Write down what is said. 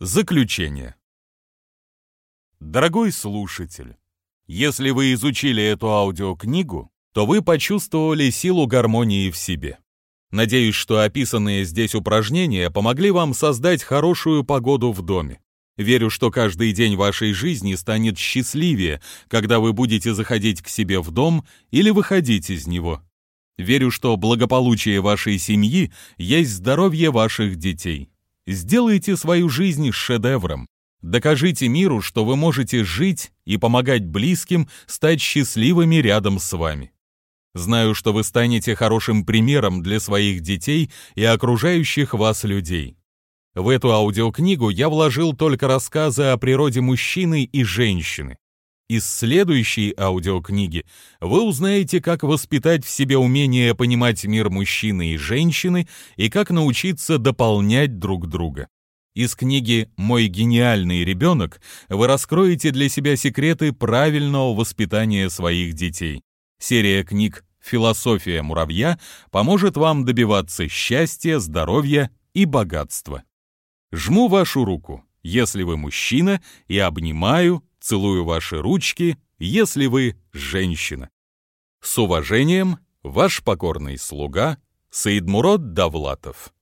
Заключение. Дорогой слушатель, если вы изучили эту аудиокнигу, то вы почувствовали силу гармонии в себе. Надеюсь, что описанные здесь упражнения помогли вам создать хорошую погоду в доме. Верю, что каждый день вашей жизни станет счастливее, когда вы будете заходить к себе в дом или выходить из него. Верю, что благополучие вашей семьи есть здоровье ваших детей. Сделайте свою жизнь шедевром. Докажите миру, что вы можете жить и помогать близким стать счастливыми рядом с вами. Знаю, что вы станете хорошим примером для своих детей и окружающих вас людей. В эту аудиокнигу я вложил только рассказы о природе мужчины и женщины. Из следующей аудиокниги вы узнаете, как воспитать в себе умение понимать мир мужчины и женщины и как научиться дополнять друг друга. Из книги «Мой гениальный ребенок» вы раскроете для себя секреты правильного воспитания своих детей. Серия книг «Философия муравья» поможет вам добиваться счастья, здоровья и богатства. Жму вашу руку, если вы мужчина, и обнимаю, целую ваши ручки, если вы женщина. С уважением, ваш покорный слуга Саидмурод Давлатов.